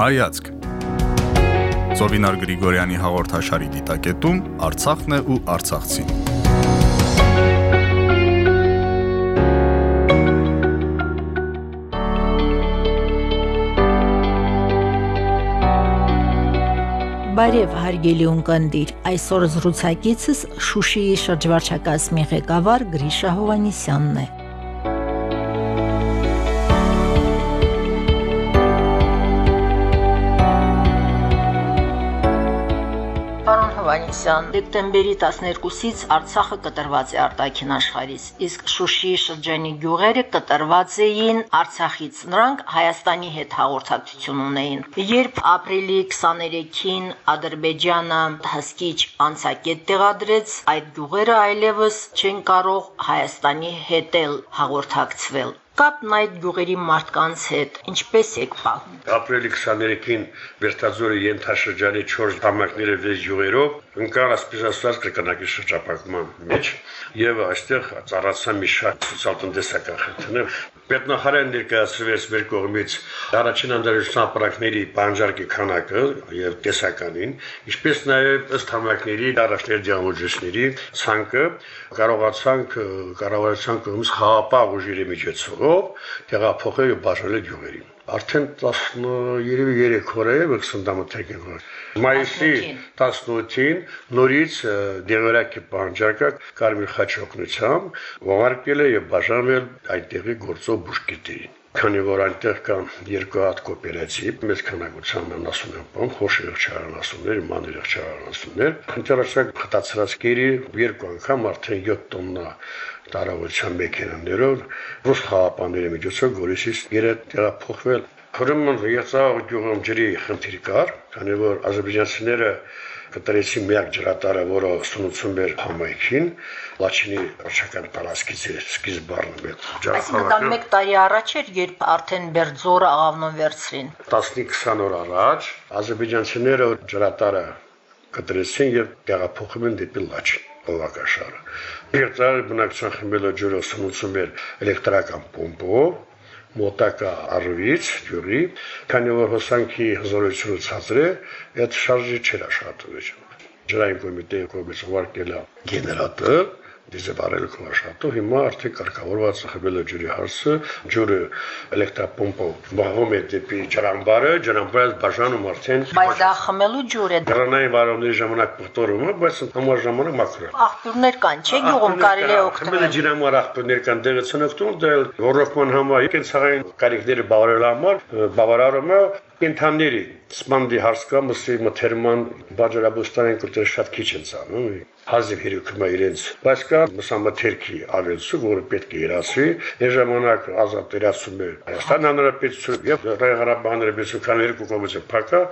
Հայացք Զովինար Գրիգորյանի հաղորդաշարի դիտակետում Արցախն է ու Արցախցին։ Բարև հարգելի ունկնդիր, այսօր զրուցակիցս Շուշիի շրջվարչակազմի ղեկավար Գրիշա Հովանիսյանն է։ Հովանեսյան, դեկտեմբերի 12-ից Արցախը կտրված է արտաքին աշխարհից, իսկ Շուշիի շրջանի գյուղերը կտրված էին Արցախից։ Նրանք Հայաստանի հետ հաղորդակցություն ունեին։ Երբ ապրիլի 23-ին Ադրբեջանը հսկիչ անցակետ տեղադրեց, այդ գյուղերը այլևս չեն կարող Հայաստանի հետ հաղորդակցվել կապն այդ գյուղերի մարդկանց հետ ինչպես եք պահում։ Ապրիլի 23-ին Վերտաձորի ենթաշրջանի 4 համակները 6 գյուղերով ընկան ասպես ասած կրկնակի շրջապակման մեջ եւ այստեղ ծառացան մի շարք սոցիալ-տնտեսական խնդիրներ։ Պետնախարարը ներկայացրեց մեր կողմից առաջին անդրադարձության ապրանքների բանջարկի քանակը եւ տեսականին, ինչպես նաեւ ըստ համակների առաջներ դիալոգիստների ցանկը կարողացանք կառավարության կողմից խաղապահ ուժերի միջոցով տեղափոխել եւ բաժանել գյուղերին արդեն 10 երևի 3 օր է վկսնդամթերքին որ մայիսի 18-ին նորից դեղերակի բանջարկը կարմիր խաչօգնությամբ ուղարկել է եւ բաժանվել այդտեղի գործող բուժկետերին քանի որ այնտեղ կան երկու հատ կոոպերատիվ, մեծ քանակությամբ են ասում են բան, խոշոր եղջարանասուններ, մանր եղջարանասուններ, ինտերեսակ խտացրած գերի երկու անգամ արդեն 7 տոննա տարավության մեքենաներով ռուս խաղապանների միջոցով Գորիսից գերը տեղափոխվել Ուրեմն եղավ գյուղում ջրի խնդիր կար, քանի որ ազերբայջանցիները կտրեցին միակ ջրատարը, որը սնուցում էր համայնքին, Լաչինի ռոչական պարասկից սկիզբարն մեկ ջրախաղը։ Այսինքն 1 տարի առաջ էր, երբ արդեն Բերձորը աղավնոն վերցրին։ 15-20 օր առաջ ազերբայջանցիները ջրատարը կտրեցին եւ տեղափոխում են դեպի Լաչին բովակաշարը։ Երբ բնակչության խմբելը ջուրը սնուցում էր էլեկտրական պոմպով, մոտակա արվից ջուրի, քանի որ հոսանքի հզորությունը ցածր է, այդ շարժը չէր աշխատում։ Ջրային կոմիտեի կողմից ուղարկել է գեներատոր, դիզեբարելքով աշխատող, հիմա արդեն կարգավորված խմբելը ջուրի հարցը, ջուրը էլեկտրապոմպով բաղում է դեպի ջրամբարը, ջրամբարը բաժանում արդեն Բայց դա խմելու ջուր է։ Դրանային վարողների ժամանակ պղտորում է, բայց համար ժամանակ մաքուր է։ Աղբյուրներ կան, չէ՞ գյուղում կարելի է օգտվել։ Խմելը ջրամբար աղբյուրներ կան, դեղից են օգտվում, դա ռոռոկման համար, եկեն ցաղային կարիքները բավարարելու համար բավարարումը կենթանների սպանդի հարց կա մսի մթերման բաժարաբուստանային կուտեր շատ քիչ են ցանում հազիվ հերիքում է իրենց բայց կա մսամթերքի ավելցու որը պետք է իրացվի այս ժամանակ ազատ իրացում է Հայաստան Հանրապետություն եւ Ղարաբաղ Հանրապետություն քան երկու կողմից փակա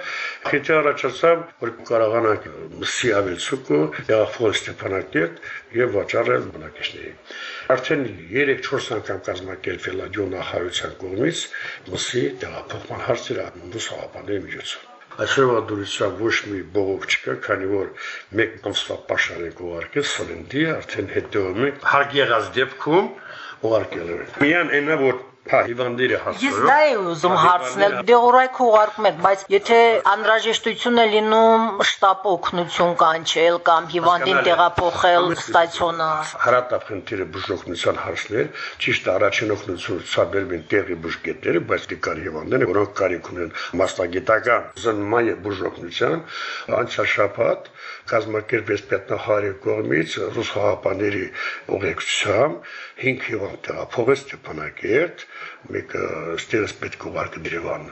խիթի առաջացավ որ կարողանանք մսի ավելցուկը եղախոր Ստեփանակերտ եւ վաճառել բնակիչներին արդեն 3-4 անգամ կազմակերպվել է ջոնախարության կողմից մսի տեղափոխման հարցերը բուսահապանների միջոցով Այսօր դուրսա ոչ մի բողոք չկա, քանի որ մեկ ամսվա պաշարեք ուղարկել սննդի, արդեն հետևում ենք հարգեղած դեպքում ուղարկել են։ Միան այնա որ Հա, հիվանդները հասցրել։ Ես դա եմ ուզում հարցնել։ Դեղորայք ուղարկում եք, բայց եթե անհրաժեշտություն է լինում շտապ օգնություն կանչել կամ հիվանդին տեղափոխել ստացիոնար։ Հարատապ խնդիրը բուժօգնության հարցներ, ճիշտ առաջին օգնություն ցաբերում են տեղի բուժկետները, բայց դեկար հիվանդները, որոնք կարիք ունեն մասնագիտական զնման եւ բուժօգնության, անցյալ շաբաթ կազմակերպեց պետնախարարի կողմից ռուս խաղապաների ուղեկցությամբ 5 հիվանդ տեղափոխեց Ստեփանակերտ մեկը ստերս պետք ուղարկը Երևան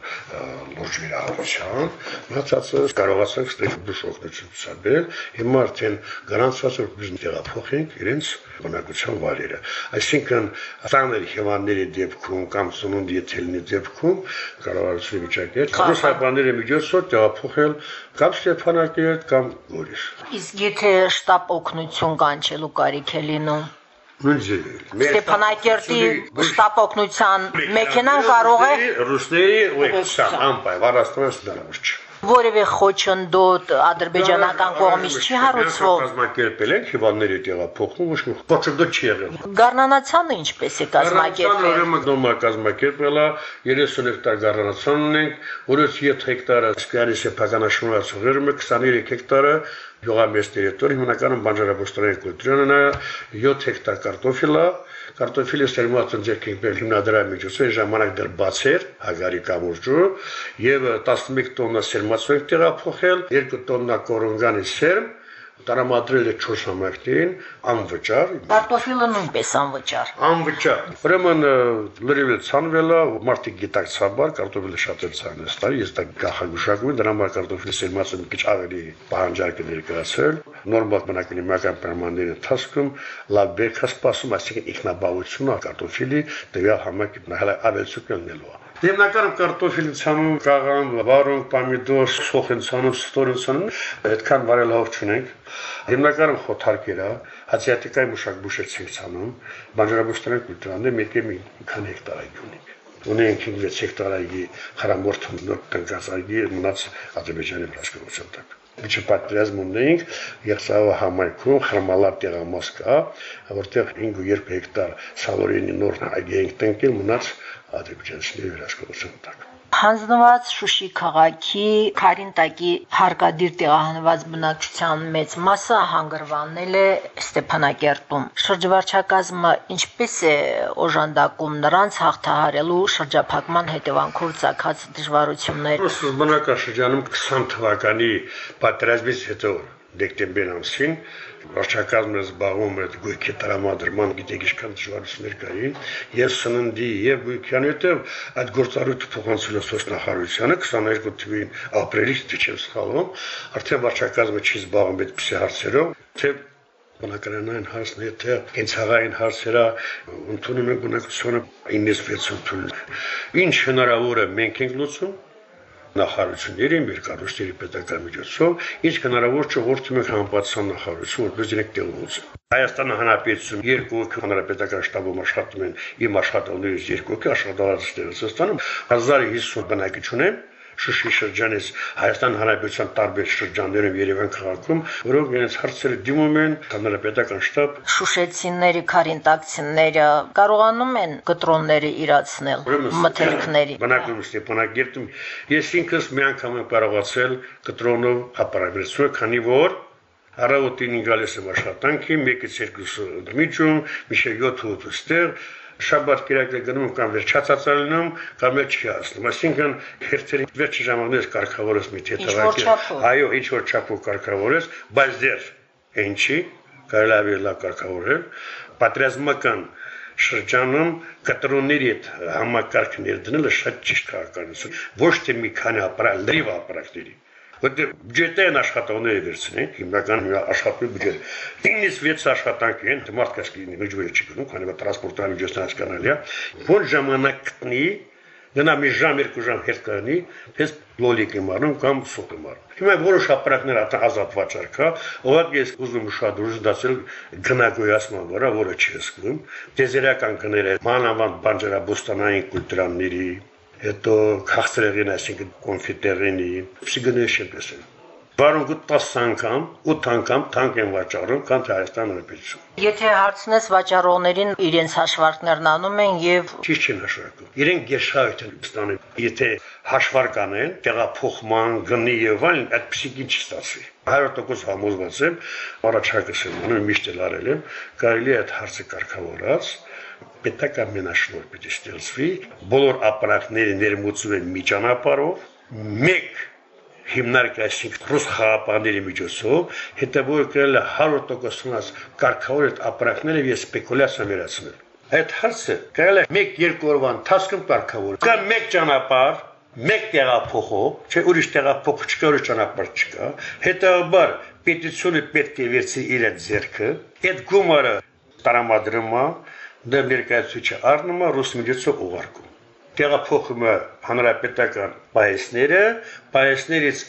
լուրջ վիրահատության, մնացածը կարողացանք ստեղ բուժօգնություն ցուցաբերել։ Հիմա արդեն գրանցված որ բիզնես տեղափոխենք իրենց բնակության վայրերը։ Այսինքն ծանր հիվանդների դեպքում կամ սնունդի յետելնի դեպքում կառավարությունը վիճակի է ռուսապանների միջոցով տեղափոխել կամ Ստեփանակերտ կամ Գորիս։ Իսկ եթե շտապ օգնություն կանչելու կարիք է լինում Ստեփանակերտի շտապ օգնության մեքենան կարող է ռուսների ուղեկցության անպայման առաստանց դարավուրջ։ Որևէ խոչընդոտ ադրբեջանական կողմից չի հարուցվող։ Կազմակերպել են հիվանդների տեղափոխում, ոչ մի խոչընդոտ չի եղել։ Գառնանացանը ինչպես է կազմակերպել։ Ուրեմն նոմա կազմակերպել է 30 հեկտար գառնանացան ունենք, որից 7 հեկտարը սկանի սեփականաշնորհացող 23 հեկտարը գյուղամեծ տերիտորիա հիմնականում բանջարաբոստանային կուլտուրան է 7 հեկտար կարտոֆիլ է կարտոֆիլը սերմած ընձեռք ենք բերել հիմնադրամի միջոցով ժամանակ դեռ բաց էր հագարի կամուրջը եւ 11 տոննա սերմացու ենք տեղափոխել 2 տոննա կորոնգանի սերմ տրամադրել է 4 համակներին անվճար։ Կարտոֆիլը նույնպես անվճար։ Անվճար։ Ուրեմն լրիվ ցանվել է, մարդիկ գիտակցաբար կարտոֆիլը շատ է ցանես տարի, ես դա գախագուշակում եմ, դրա համար կարտոֆիլի սերմացը մի քիչ ավելի պահանջարկ է ներկայացել։ Նորմալ բնակելի մական պայմանների ընթացքում լավ բերք է սպասում, այսինքն ինքնաբավությունը կարտոֆիլի տվյալ համակի նահել ավելցուկ ելնելու է։ Հիմնականում կարտոֆիլ ցանում, կաղան, վարոն, պամիդոր, սոխ են ցանում, ստոր են ցանում, այդքան վարելահող չունենք։ Հիմնականում խոթարկեր է, ասիատիկայի մշակբուշեցինք ցանում, բանջարաբուստանային կուլտուրան데 մեկը մի քան հեկտարայք ունենք ունենք 5 հեկտարայի խրամորդ նոր տնկացայգի մնաց Ադրբեջանի հրաշքության տակ։ Միջի պատերազմ ունենք Եղսավը համայնքում խրմալար տեղամաս կա, որտեղ 5.2 հեկտար սալորինի նոր այգի ենք տնկել մնաց ադրբեջանցիների հրաշքության տակ հանձնված Շուշի քաղաքի Խարինտակի հարկադիր տեղահանված բնակչության մեծ մասը հանգրվանել է Ստեփանակերտում։ Շրջվարչակազմը ինչպես է օժանդակում նրանց հաղթահարելու շրջափակման հետևանքով ցակած դժվարություններ։ Բնակաշրջանում 20 թվականի պատերազմից հետո դեկտեմբեր ամսին վարչակազմը զբաղվում էր գույքի տրամադրման գիտեք ինչքան դժվարություններ կային եւ սննդի եւ գույքյան հետեւ այդ գործառույթը փոխանցել է սոցնախարարությանը 22 թվին ապրիլից դե չեմ սխալվում արդեն վարչակազմը չի զբաղվում այդպիսի հարցերով թե բնակարանային հարցն է թե կենցաղային հարցերը ընդունում են բնակչությունը 96 ընդունում ինչ հնարավոր է մենք ենք լուծում նախարարությունների, մեր կառույցների պետական միջոցով, ինչ հնարավոր ճողորտում ենք համապատասխան նախարարություն, որպես դրանք տեղուց։ Հայաստանը հանրապետություն երկու հանրապետական շտաբում աշխատում են իմ աշխատողներից երկու աշխատողած ստեղծստանում 1050 բնակիչ ունեն Շուշի շրջանից Հայաստան Հանրապետության տարբեր շրջաններում Երևան քաղաքում, որոնք իրենց հարցերը դիմում են հանրապետական շտաբ։ Շուշեցիների, քարինտակցիները կարողանում են կտրոնները իրացնել մթերքների։ Բնակում Ստեփանակերտում ես ինքս մի անգամ եմ կարողացել կտրոնով ապարավեցնել, քանի որ Առավոտին գալիս եմ աշխատանքի, մեկից երկուսը դմիջում, միշտ 7-8 ստեղ շաբաթ կիրակը գնում կամ վերջացածալնում կամ էլ չի ասնում այսինքն հերթերի վերջի ժամանակ կարգավորես մի թեթավակի այո ինչ որ չափով կարգավորես բայց դեռ ինչի կարելի է լավ կարգավորել պատրաստական շրջանում կտրոնների հետ համակարգ ներդնելը շատ ճիշտ քաղաքականություն ոչ թե մի քանի ապրանք լրիվ ապրանքների որտեղ բյուջետը են աշխատողները վերցնեն, հիմնական աշխատելու բյուջետ։ 9-ից 6 աշխատանք են, մարդկաց լինի բյուջեը չի գնում, քանի որ տրանսպորտային միջոցն հասկանալի է։ Որ ժամանակ գտնի, գնա մի ժամ, երկու ժամ հետ կանի, պես լոլիկ եմ առնում կամ սոկ եմ առնում։ Հիմա որոշ ապրանքներ ազատ վաճառ կա, ուղղակի ես ուզում ուշադրություն դասել գնագոյացման վրա, որը չի սկսում։ Դեզերական գները մանավանդ բանջարաբոստանային կուլտուրաների հետո քաղցրեղին, այսինքն կոնֆիտերինի, պսիգնեշը տեսել։ Բարոնք 10 անգամ, 8 անգամ թանկ են վաճառում, քան թե Հայաստան Հանրապետություն։ Եթե հարցնես վաճառողներին իրենց հաշվարկներն անում են եւ ճիշտ չեն հաշվարկում։ Իրենք գեշայթ են ստանում։ Եթե հաշվարկ անեն, տեղափոխման, գնի եւ այլն, այդպեսի ինչ ստացվի։ 100% համոզված եմ, առաջարկս եմ անում, միշտ էլ արել եմ, կարելի է այդ հարցը կարգավորած պետական մենաշնորհ պիտի ստեղծվի, բոլոր ապարատները ներմուծում են մի ճանապարհով, մեկ հիմնարկացինք ռուս խաղապանների միջոցով, հետևորը կրել է 100%-ից կարգավոր այդ ապարատները եւ սպեկուլյացիա վերացնել։ Այդ հարցը կարելի է 1-2 օրվա ընթացքում կարգավորել։ Կա մեկ ճանապարհ, մեկ տեղափոխով, չէ ուրիշ տեղափոխ չկա, ուրիշ ճանապարհ չկա։ Հետաբար պետությունը պետք է վերցի իր ձեռքը, այդ գումարը տրամադրումա դեռ ներկայացուցիչը առնում է ռուս միջոցով ուղարկում։ տեղափոխում է հանրապետական պայեսները, պայեսներից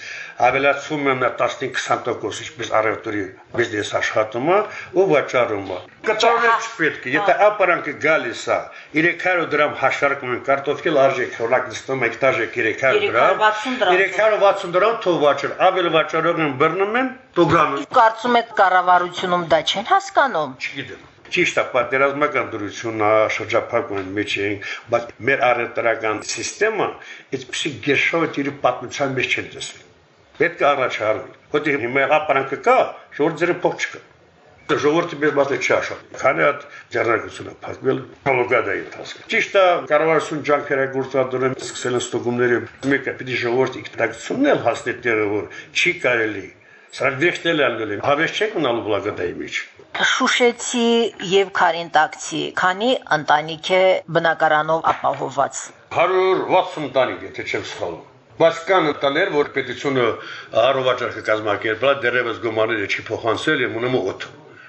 ավելացում են 15-20% ինչպես առևտուրի բիզնես աշխատումը ու վաճառումը։ Կտորը չպետք է, եթե ապարանքը գալիս է 300 դրամ հաշվարկում են կարտոֆիլ արժեք, օրինակ նստում եք տաժեք 300 դրամ, 360 դրամ թող վաճառ, ավել վաճառող են բռնում են, տուգանում։ Կարծում եք կառավարությունում դա չեն հասկանում։ Չգիտեմ ճիշտ է պատերազմական դրությունն շրջափակման մեջ ենք, բայց մեր առևտրական համակարգը այդպեսի գեշով իր պատմության մեջ չեն տեսել։ Պետք է առաջարվի։ Որտեղ հիմա ապրանքը կա, ժողովրդի փող չկա։ Ժողովրդի մեծ մասը չի աշխատում։ Քանի հատ ջեռնակությունը փակվել հոլոգադայի ընթացքում։ Ճիշտ է, կառավարություն ջանքերը գործադրում սկսել են ստուգումները, մեկը պիտի ժողովրդի ինքնակցությունն էլ հասնի տեղը, որ չի կարելի Սրանք ալնել են։ Հավես չեք ունալու բլագադայի մեջ։ Շուշեցի եւ Խարինտակցի քանի ընտանիք է բնակարանով ապահովված։ 160 ընտանիք, եթե չեմ սխալվում։ Բայց կան տներ, որ պետությունը առողջարքը կազմակերպել, դերևս գումարները չի փոխանցել եւ ունեմ 8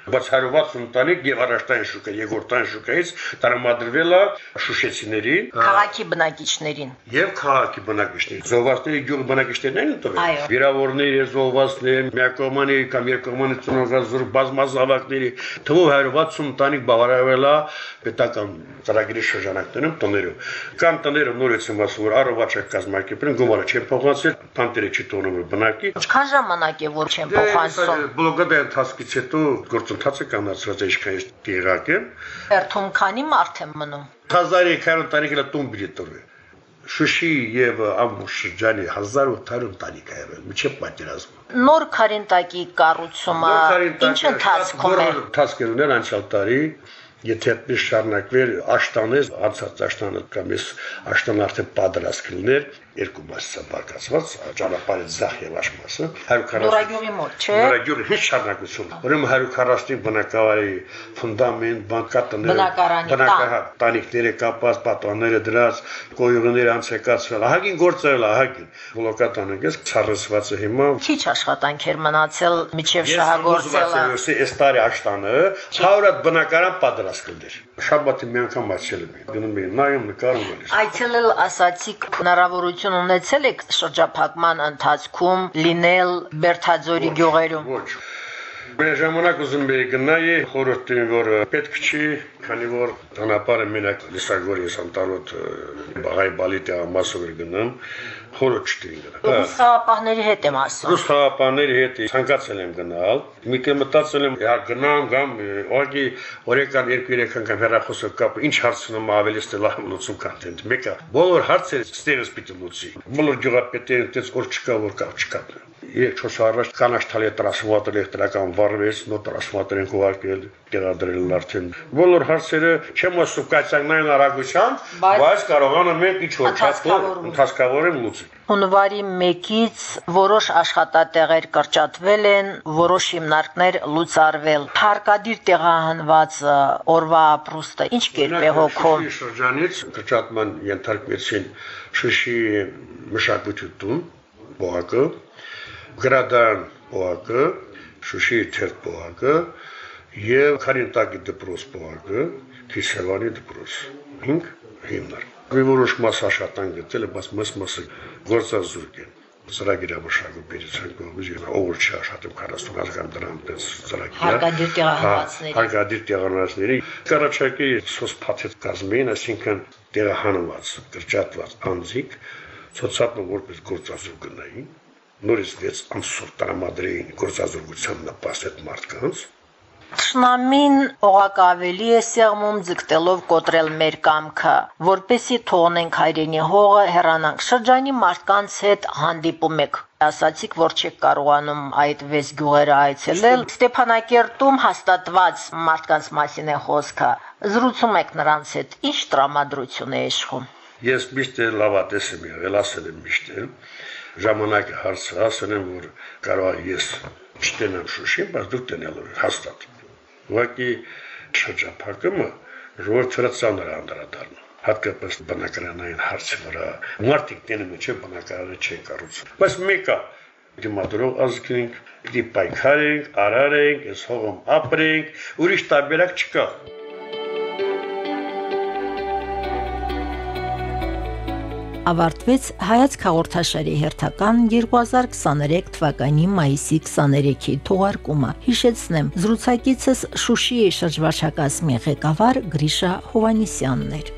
160 ընտանիք եւ առաջտային շուկա, երկրորդային շուկայից տրամադրվել է շուշեցիներին, քաղաքի բնակիչներին եւ քաղաքի բնակիչներին։ Զոհվածների գյուղ բնակիչներն են տվել։ Վիրավորների, զոհվածների, միակողմանի կամ երկկողմանի ծնողազուր բազմազավակների թվով 160 ընտանիք բավարարվել է պետական ծրագրի շրջանակներում տներում։ Կան տները նորից եմ ասում, որ առողջը կազմակերպեն, գումարը չեն փոխանցել, տանտերը չի տոնում բնակի։ Ինչքան ժամանակ է որ չեն փոխանցում։ Բլոգադա ընթացքից հետո գործ գործընթացը կանացված է ինչքան տեղակ եմ։ Հերթում քանի մարդ եմ մնում։ 1200 տարեկան տուն բիլետորը։ Շուշի եւ ամուշ շրջանի 1800 տարիք է եղել, միջև պատերազմը։ Նոր Խարինտակի կառուցումը ինչ ընթացքում է։ Ընթացքերն անցյալ տարի եթե այդպես շարունակվեր աշտանես անցած աշտանը կամ ես աշտան արդեն պատրաստ կլներ երկու մասը բարգացված ճանապարհի ձախ եւ աշ մասը 140 Նորագյուղի մոտ չէ? Նորագյուղի հին շարունակություն ուրեմն 140 բնակավարի ֆունդամենտ բանկատները բնակահար տանիքները կապած պատանները դրած կոյուղները անցեկացվել ահագին գործել ահագին բլոկատանը գես ցարսվածը հիմա քիչ աշխատանքեր մնացել միջև շահագործելը ես տարի աշտանը 100 բնակարան պատրաստ կլներ շաբաթը մի անգամ այցել եմ գնում եմ նայում նկարում եմ այցելել ասացիք հնարավորություն ունեցել եք շրջափակման ընթացքում լինել Բերթաձորի գյուղերում ոչ Մեր ժամանակ ուզում եի գնայի խորհրդին, որ պետք չի, քանի որ ճանապարհը մենակ լիսագորի սանտարոտ բաղայ բալի տեղամասով էր գնում, խորհուրդ չտին գնալ։ Ռուս խաղապահների հետ եմ ասում։ Ռուս խաղապահների հետ ցանկացել եմ գնալ։ Մի կե մտածել եմ, հա գնամ գամ, ուղղակի օրեկան 2-3 անգամ հեռախոսով կապ, ինչ հարցնում ավելի ստելա լուծում կոնտենտ։ Մեկը բոլոր հարցերը ստերս պիտի լուծի։ Բոլոր գյուղապետերը դες որ չկա, որ կա, չկա։ 3-4 առաջ կանաչ թալի տրասվատոր էլեկտրական վառվեց, նո տրասվատոր են կուղարկել, տեղադրել արդեն։ Բոլոր հարցերը չեմ ասում կայացնային արագությամբ, բայց կարողանում ենք ինչ որ ընթացքավորում լուծել։ Հունվարի 1-ից որոշ աշխատատեղեր կրճատվել են, որոշ հիմնարկներ լուծարվել։ Հարկադիր տեղահանված օրվա ապրուստը ինչ կերպ է հոգում։ Շրջանից կրճատման ենթարկվեցին Շուշի մշակույթի տուն, բողակը, Գրադարան բողակը, Շուշի թեր բողակը եւ Խարինտակի դպրոց բողակը, Քիշևանի դպրոց։ 5 հիմնարկ մի որոշ մաս աշխատանք գտել է, բայց մեծ մասը գործազուրկ է ծրագիրամշակում բերեցան կողմից եւ ով չի աշխատում 40 հազար դրամ դες ծրագիրը հարկադիր տեղահանվածների հարկադիր տեղահանվածների կարաչակի սոս փաթեթ կազմին այսինքն տեղահանված կրճատված անձիկ ցոցապը որպես գործազուրկ գնային նորից 6 ամսով տրամադրեին գործազուրկության նպաստ մարդկանց Շնամին օղակ ավելի է սեղմում ձգտելով կոտրել մեր կամքը, որպեսի թողնենք հայրենի հողը, հեռանանք շրջանի մարդկանց հետ հանդիպում եք ասացիք, որ չեք կարողանում այդ վեց գյուղերը այցելել։ Ստեփանակերտում հաստատված մարդկանց մասին է խոսքը։ Զրուցում եք նրանց հետ, ինչ տրամադրություն է իշխում։ Ես միշտ լավատես եմ եղել, ասել եմ միշտ ժամանակը հարցը ասել եմ, որ կարող ես չտենամ Շուշին, բայց դուք տենալու հաստատ ուղղակի շրջափակումը ժողովրդը ծանր անդրադառնում հատկապես բնակարանային հարցի վրա մարդիկ տենում չէ բնակարանը չէ կառուցում բայց մեկը դիմադրող ազգինք դի պայքարենք արարենք այս հողում ապրենք ուրիշ տարբերակ չկա ավարտվեց հայաց հաղորդաշարի հերթական 2023 թվականի մայիսի 23-ի թողարկումը։ Հիշեցնեմ, զրուցակիցս Շուշիի շրջվարչակազմի ղեկավար Գրիշա Հովանիսյանն էր։